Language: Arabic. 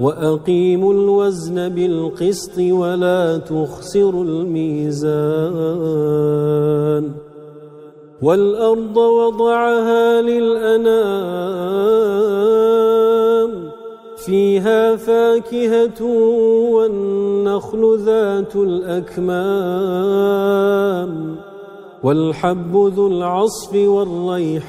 وأقيموا الوزن بالقسط ولا تخسروا الميزان والأرض وضعها للأنام فيها فاكهة والنخل ذات الأكمام والحب ذو العصف والريحان